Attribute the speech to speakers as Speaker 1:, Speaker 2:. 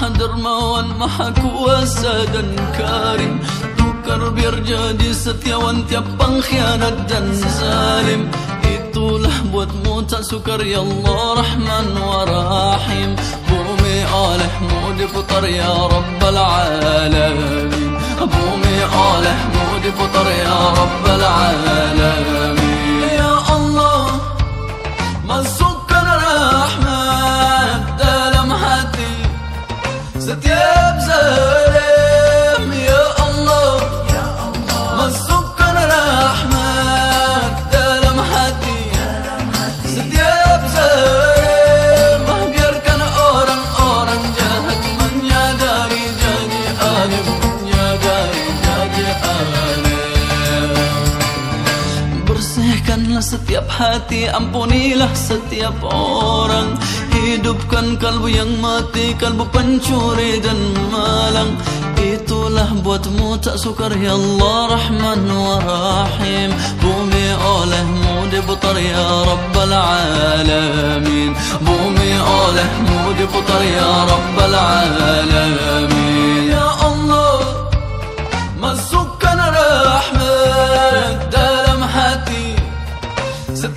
Speaker 1: حدر ما والمحك وسادا كارم دوكر بيرجى دي ستيا وانت يبان خيانة دن سالم إطوله بوت موتا سكر يا الله رحمن وراحم بومي آله مودي فطر يا رب العالمين. بومي آله مودي فطر يا رب العالمين. Alim Bersihkanlah setiap hati Ampunilah setiap orang. Hidupkan kalbu yang mati Kalbu pencuri dan malang. Itulah buatmu tak sukar Ya Allah Rahman wa Rahim. Bumi olehmu diputar Ya Rabbal Alamin. Bumi olehmu diputar Ya Rabbal Alamin So